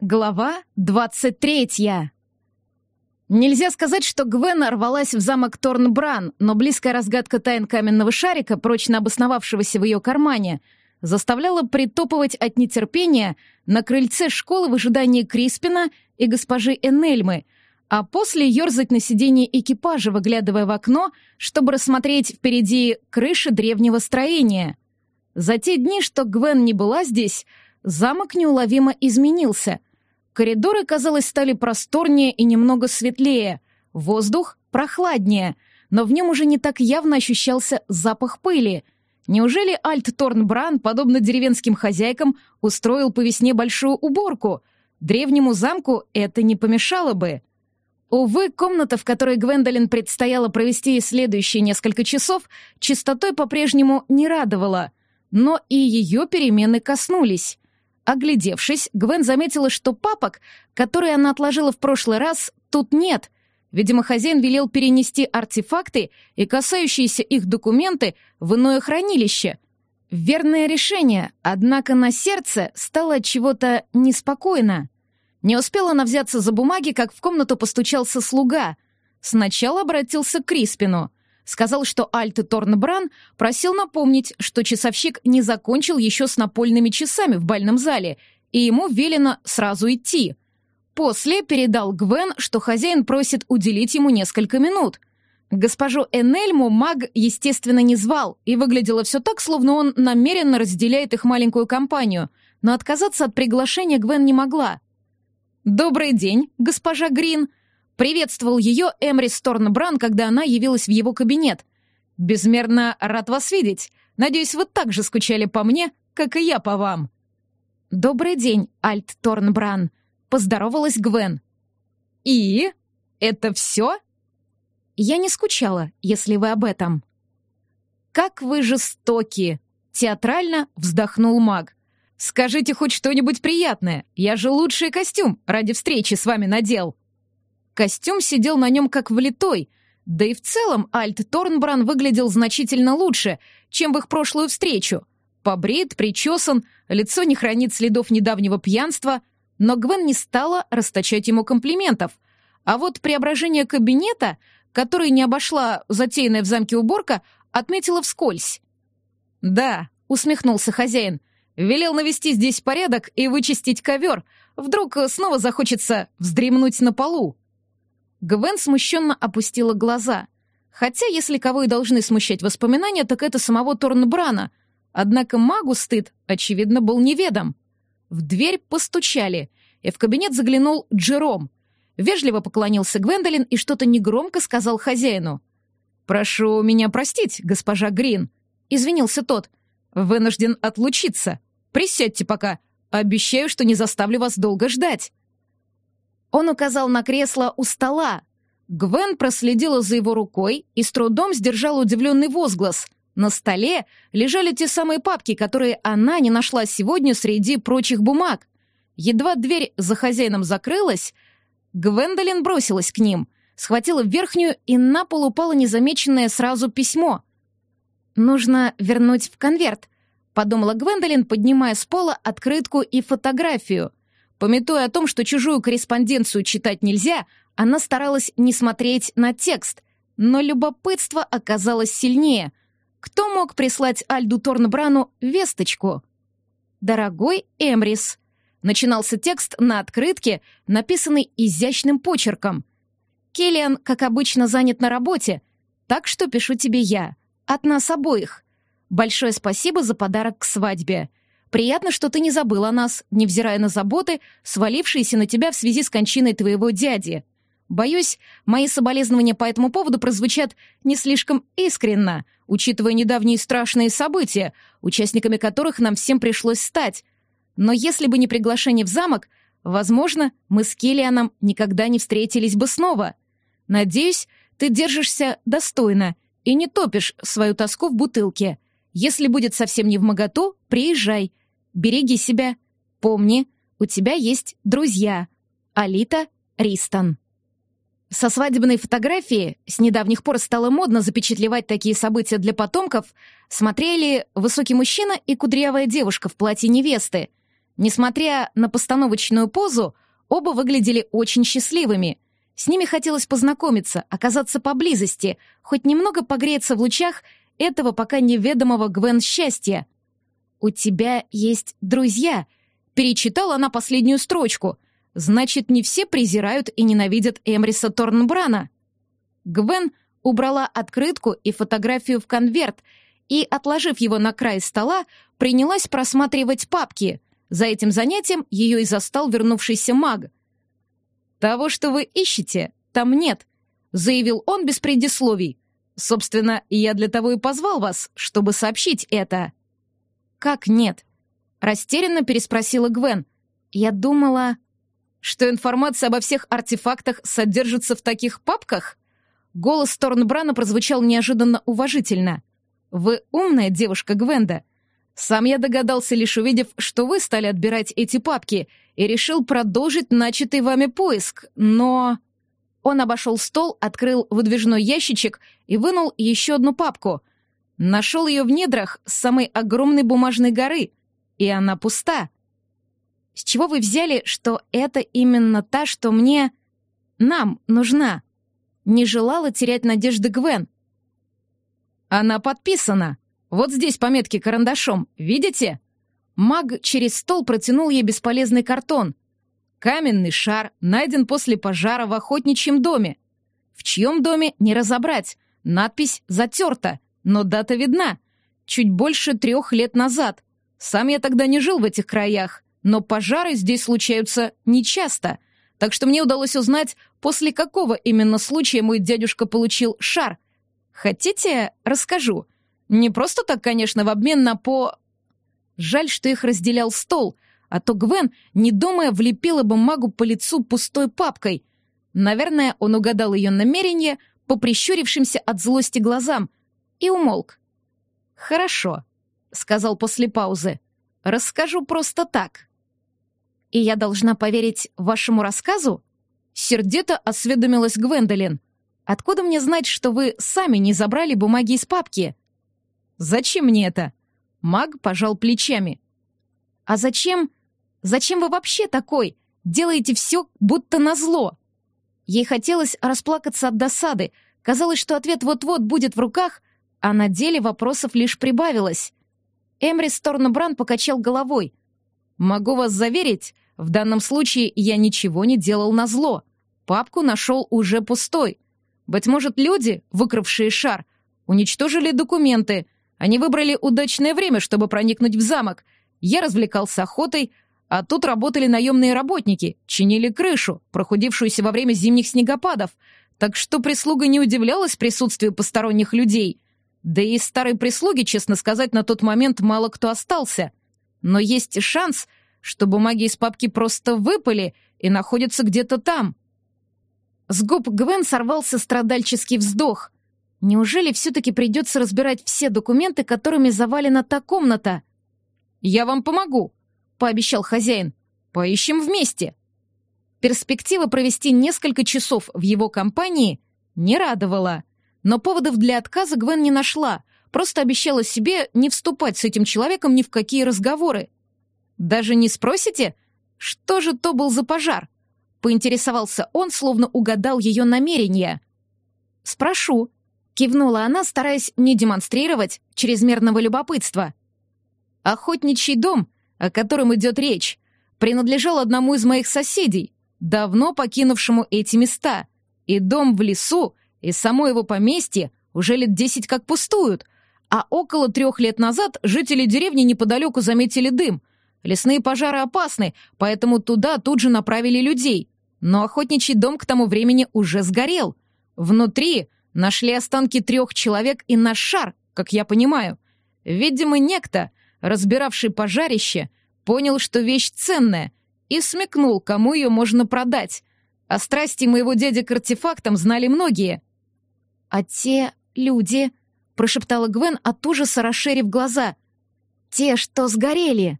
Глава двадцать третья. Нельзя сказать, что Гвен рвалась в замок Торнбран, но близкая разгадка тайн каменного шарика, прочно обосновавшегося в ее кармане, заставляла притопывать от нетерпения на крыльце школы в ожидании Криспина и госпожи Энельмы, а после ерзать на сиденье экипажа, выглядывая в окно, чтобы рассмотреть впереди крыши древнего строения. За те дни, что Гвен не была здесь, замок неуловимо изменился — Коридоры, казалось, стали просторнее и немного светлее, воздух прохладнее, но в нем уже не так явно ощущался запах пыли. Неужели Альт Торнбран, подобно деревенским хозяйкам, устроил по весне большую уборку? Древнему замку это не помешало бы. Увы, комната, в которой Гвендолин предстояло провести следующие несколько часов, чистотой по-прежнему не радовала, но и ее перемены коснулись. Оглядевшись, Гвен заметила, что папок, которые она отложила в прошлый раз, тут нет. Видимо, хозяин велел перенести артефакты и касающиеся их документы в иное хранилище. Верное решение, однако на сердце стало от чего-то неспокойно. Не успела она взяться за бумаги, как в комнату постучался слуга. Сначала обратился к Криспину — Сказал, что Альт Торнбран просил напомнить, что часовщик не закончил еще с напольными часами в бальном зале, и ему велено сразу идти. После передал Гвен, что хозяин просит уделить ему несколько минут. Госпожу Энельму маг, естественно, не звал, и выглядело все так, словно он намеренно разделяет их маленькую компанию, но отказаться от приглашения Гвен не могла. «Добрый день, госпожа Грин», Приветствовал ее Эмрис Торнбран, когда она явилась в его кабинет. «Безмерно рад вас видеть. Надеюсь, вы так же скучали по мне, как и я по вам». «Добрый день, Альт Торнбран», — поздоровалась Гвен. «И? Это все?» «Я не скучала, если вы об этом». «Как вы жестоки!» — театрально вздохнул маг. «Скажите хоть что-нибудь приятное. Я же лучший костюм ради встречи с вами надел». Костюм сидел на нем как влитой, да и в целом Альт Торнбран выглядел значительно лучше, чем в их прошлую встречу. Побрит, причесан, лицо не хранит следов недавнего пьянства, но Гвен не стала расточать ему комплиментов. А вот преображение кабинета, который не обошла затеянная в замке уборка, отметила вскользь. «Да», — усмехнулся хозяин, — «велел навести здесь порядок и вычистить ковер. Вдруг снова захочется вздремнуть на полу». Гвен смущенно опустила глаза. Хотя, если кого и должны смущать воспоминания, так это самого Торнбрана. Однако магу стыд, очевидно, был неведом. В дверь постучали, и в кабинет заглянул Джером. Вежливо поклонился Гвендолин и что-то негромко сказал хозяину. «Прошу меня простить, госпожа Грин», — извинился тот. «Вынужден отлучиться. Присядьте пока. Обещаю, что не заставлю вас долго ждать». Он указал на кресло у стола. Гвен проследила за его рукой и с трудом сдержала удивленный возглас. На столе лежали те самые папки, которые она не нашла сегодня среди прочих бумаг. Едва дверь за хозяином закрылась, Гвендолин бросилась к ним, схватила верхнюю и на пол упало незамеченное сразу письмо. «Нужно вернуть в конверт», — подумала Гвендолин, поднимая с пола открытку и фотографию — Пометуя о том, что чужую корреспонденцию читать нельзя, она старалась не смотреть на текст, но любопытство оказалось сильнее. Кто мог прислать Альду Торнбрану весточку? «Дорогой Эмрис», — начинался текст на открытке, написанный изящным почерком. «Келлиан, как обычно, занят на работе, так что пишу тебе я, от нас обоих. Большое спасибо за подарок к свадьбе. Приятно, что ты не забыл о нас, невзирая на заботы, свалившиеся на тебя в связи с кончиной твоего дяди. Боюсь, мои соболезнования по этому поводу прозвучат не слишком искренно, учитывая недавние страшные события, участниками которых нам всем пришлось стать. Но если бы не приглашение в замок, возможно, мы с Келлианом никогда не встретились бы снова. Надеюсь, ты держишься достойно и не топишь свою тоску в бутылке. Если будет совсем не в моготу, приезжай. Береги себя. Помни, у тебя есть друзья. Алита Ристон. Со свадебной фотографии, с недавних пор стало модно запечатлевать такие события для потомков, смотрели высокий мужчина и кудрявая девушка в платье невесты. Несмотря на постановочную позу, оба выглядели очень счастливыми. С ними хотелось познакомиться, оказаться поблизости, хоть немного погреться в лучах этого пока неведомого Гвен счастья. «У тебя есть друзья», — перечитала она последнюю строчку. «Значит, не все презирают и ненавидят Эмриса Торнбрана». Гвен убрала открытку и фотографию в конверт и, отложив его на край стола, принялась просматривать папки. За этим занятием ее и застал вернувшийся маг. «Того, что вы ищете, там нет», — заявил он без предисловий. «Собственно, я для того и позвал вас, чтобы сообщить это». «Как нет?» — растерянно переспросила Гвен. «Я думала...» «Что информация обо всех артефактах содержится в таких папках?» Голос Торнбрана прозвучал неожиданно уважительно. «Вы умная девушка, Гвенда. Сам я догадался, лишь увидев, что вы стали отбирать эти папки, и решил продолжить начатый вами поиск, но...» Он обошел стол, открыл выдвижной ящичек и вынул еще одну папку. Нашел ее в недрах с самой огромной бумажной горы, и она пуста. «С чего вы взяли, что это именно та, что мне... нам нужна?» Не желала терять надежды Гвен. «Она подписана. Вот здесь пометки карандашом. Видите?» Маг через стол протянул ей бесполезный картон. Каменный шар найден после пожара в охотничьем доме. В чьем доме не разобрать. Надпись затерта, но дата видна. Чуть больше трех лет назад. Сам я тогда не жил в этих краях, но пожары здесь случаются нечасто — так что мне удалось узнать, после какого именно случая мой дядюшка получил шар. Хотите, расскажу? Не просто так, конечно, в обмен на по... Жаль, что их разделял стол, а то Гвен, не думая, влепила бы магу по лицу пустой папкой. Наверное, он угадал ее намерение по прищурившимся от злости глазам и умолк. «Хорошо», — сказал после паузы. «Расскажу просто так». «И я должна поверить вашему рассказу?» Сердито осведомилась Гвендолин. «Откуда мне знать, что вы сами не забрали бумаги из папки?» «Зачем мне это?» Маг пожал плечами. «А зачем... Зачем вы вообще такой? Делаете все будто назло?» Ей хотелось расплакаться от досады. Казалось, что ответ вот-вот будет в руках, а на деле вопросов лишь прибавилось. Эмрис Торнбран покачал головой. Могу вас заверить, в данном случае я ничего не делал на зло. Папку нашел уже пустой. Быть может, люди, выкравшие шар, уничтожили документы. Они выбрали удачное время, чтобы проникнуть в замок. Я развлекался охотой, а тут работали наемные работники, чинили крышу, прохудившуюся во время зимних снегопадов. Так что прислуга не удивлялась присутствию посторонних людей. Да и из старой прислуги, честно сказать, на тот момент мало кто остался. Но есть шанс, что бумаги из папки просто выпали и находятся где-то там. С губ Гвен сорвался страдальческий вздох. Неужели все-таки придется разбирать все документы, которыми завалена та комната? «Я вам помогу», — пообещал хозяин. «Поищем вместе». Перспектива провести несколько часов в его компании не радовала. Но поводов для отказа Гвен не нашла, просто обещала себе не вступать с этим человеком ни в какие разговоры. «Даже не спросите, что же то был за пожар?» Поинтересовался он, словно угадал ее намерения. «Спрошу», — кивнула она, стараясь не демонстрировать чрезмерного любопытства. «Охотничий дом, о котором идет речь, принадлежал одному из моих соседей, давно покинувшему эти места, и дом в лесу, и само его поместье уже лет десять как пустуют, а около трех лет назад жители деревни неподалеку заметили дым. Лесные пожары опасны, поэтому туда тут же направили людей. Но охотничий дом к тому времени уже сгорел. Внутри нашли останки трех человек и наш шар, как я понимаю. Видимо, некто, разбиравший пожарище, понял, что вещь ценная, и смекнул, кому ее можно продать. О страсти моего дяди к артефактам знали многие. «А те люди...» прошептала Гвен от ужаса, расширив глаза. «Те, что сгорели!»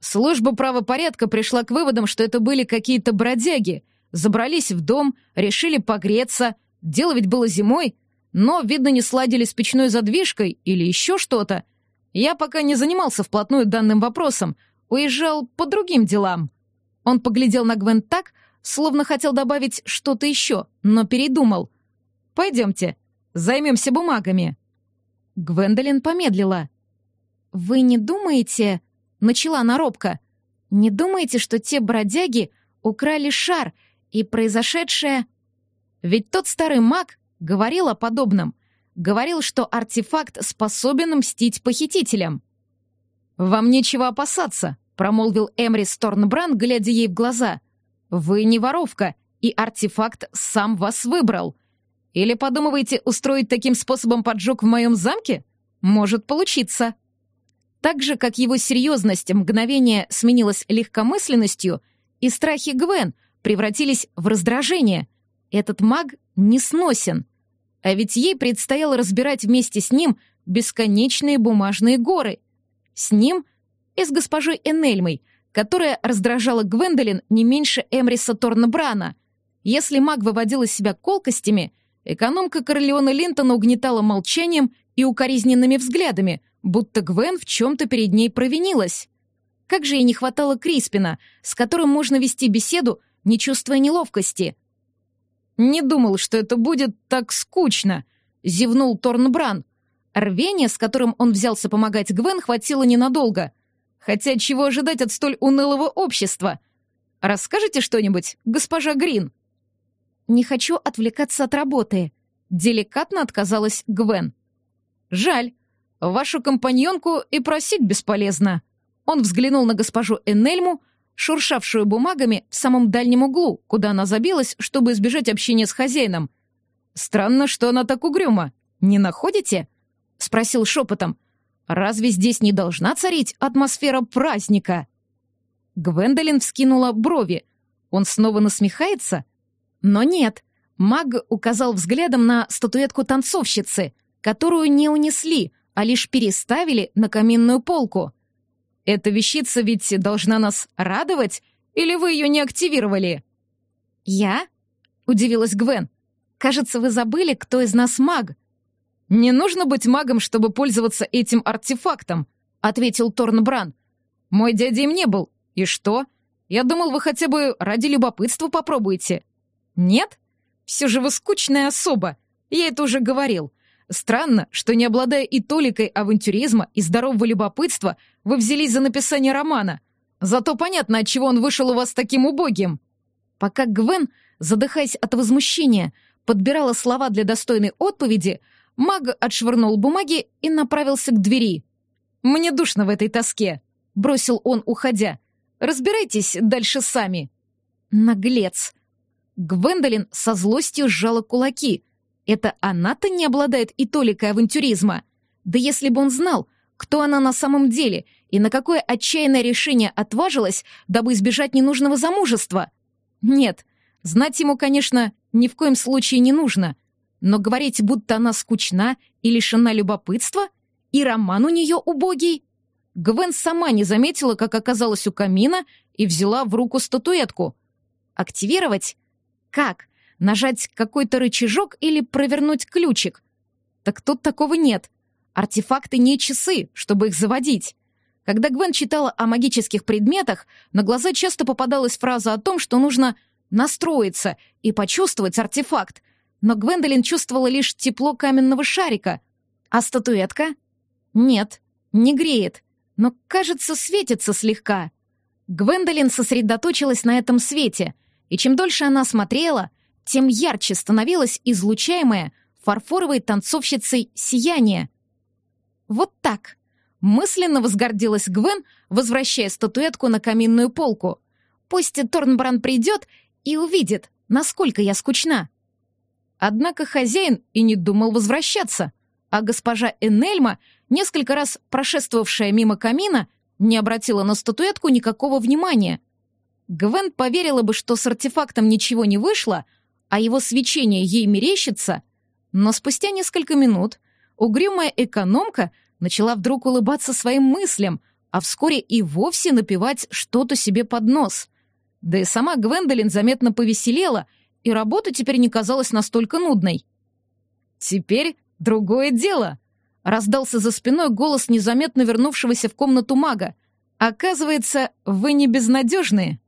Служба правопорядка пришла к выводам, что это были какие-то бродяги. Забрались в дом, решили погреться. Дело ведь было зимой, но, видно, не сладили с печной задвижкой или еще что-то. Я пока не занимался вплотную данным вопросом. уезжал по другим делам». Он поглядел на Гвен так, словно хотел добавить что-то еще, но передумал. «Пойдемте, займемся бумагами». Гвендолин помедлила. «Вы не думаете...» — начала она робко. «Не думаете, что те бродяги украли шар, и произошедшее...» Ведь тот старый маг говорил о подобном. Говорил, что артефакт способен мстить похитителям. «Вам нечего опасаться», — промолвил Эмрис Торнбран, глядя ей в глаза. «Вы не воровка, и артефакт сам вас выбрал. Или подумываете устроить таким способом поджог в моем замке? Может получиться». Так же, как его серьезность мгновение сменилась легкомысленностью, и страхи Гвен превратились в раздражение. Этот маг не сносен. А ведь ей предстояло разбирать вместе с ним бесконечные бумажные горы. С ним и с госпожой Энельмой, которая раздражала Гвендолин не меньше Эмриса Торнбрана. Если маг выводил из себя колкостями, экономка Корлеона Линтона угнетала молчанием и укоризненными взглядами, будто Гвен в чем-то перед ней провинилась. Как же ей не хватало Криспина, с которым можно вести беседу, не чувствуя неловкости. «Не думал, что это будет так скучно», — зевнул Торнбран. Рвение, с которым он взялся помогать Гвен, хватило ненадолго. Хотя чего ожидать от столь унылого общества? Расскажите что-нибудь, госпожа Грин?» «Не хочу отвлекаться от работы», — деликатно отказалась Гвен. «Жаль. Вашу компаньонку и просить бесполезно». Он взглянул на госпожу Энельму, шуршавшую бумагами в самом дальнем углу, куда она забилась, чтобы избежать общения с хозяином. «Странно, что она так угрюма. Не находите?» — спросил шепотом. «Разве здесь не должна царить атмосфера праздника?» Гвендолин вскинула брови. Он снова насмехается? Но нет. Маг указал взглядом на статуэтку танцовщицы, которую не унесли, а лишь переставили на каминную полку. Эта вещица ведь должна нас радовать, или вы ее не активировали?» «Я?» — удивилась Гвен. «Кажется, вы забыли, кто из нас маг». «Не нужно быть магом, чтобы пользоваться этим артефактом», — ответил Торнбран. «Мой дядя им не был. И что? Я думал, вы хотя бы ради любопытства попробуете». «Нет? Все же вы скучная особа. Я это уже говорил. Странно, что не обладая и толикой авантюризма и здорового любопытства, вы взялись за написание романа. Зато понятно, от чего он вышел у вас таким убогим. Пока Гвен, задыхаясь от возмущения, подбирала слова для достойной отповеди, маг отшвырнул бумаги и направился к двери. «Мне душно в этой тоске», — бросил он, уходя. «Разбирайтесь дальше сами». Наглец. Гвендолин со злостью сжала кулаки — это она-то не обладает и толикой авантюризма. Да если бы он знал, кто она на самом деле и на какое отчаянное решение отважилась, дабы избежать ненужного замужества. Нет, знать ему, конечно, ни в коем случае не нужно. Но говорить, будто она скучна и лишена любопытства, и роман у нее убогий. Гвен сама не заметила, как оказалась у камина, и взяла в руку статуэтку. Активировать? Как? Нажать какой-то рычажок или провернуть ключик? Так тут такого нет. Артефакты не часы, чтобы их заводить. Когда Гвен читала о магических предметах, на глаза часто попадалась фраза о том, что нужно настроиться и почувствовать артефакт. Но Гвендолин чувствовала лишь тепло каменного шарика. А статуэтка? Нет, не греет, но, кажется, светится слегка. Гвендолин сосредоточилась на этом свете, и чем дольше она смотрела, тем ярче становилось излучаемое фарфоровой танцовщицей сияние. Вот так. Мысленно возгордилась Гвен, возвращая статуэтку на каминную полку. Пусть Торнбран придет и увидит, насколько я скучна. Однако хозяин и не думал возвращаться, а госпожа Энельма, несколько раз прошествовавшая мимо камина, не обратила на статуэтку никакого внимания. Гвен поверила бы, что с артефактом ничего не вышло, а его свечение ей мерещится, но спустя несколько минут угрюмая экономка начала вдруг улыбаться своим мыслям, а вскоре и вовсе напевать что-то себе под нос. Да и сама Гвендолин заметно повеселела, и работа теперь не казалась настолько нудной. «Теперь другое дело», — раздался за спиной голос незаметно вернувшегося в комнату мага. Оказывается, вы не безнадежные.